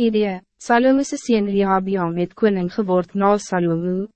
Idee, Salomo's sien Rehabiam het koning geword na Salomo.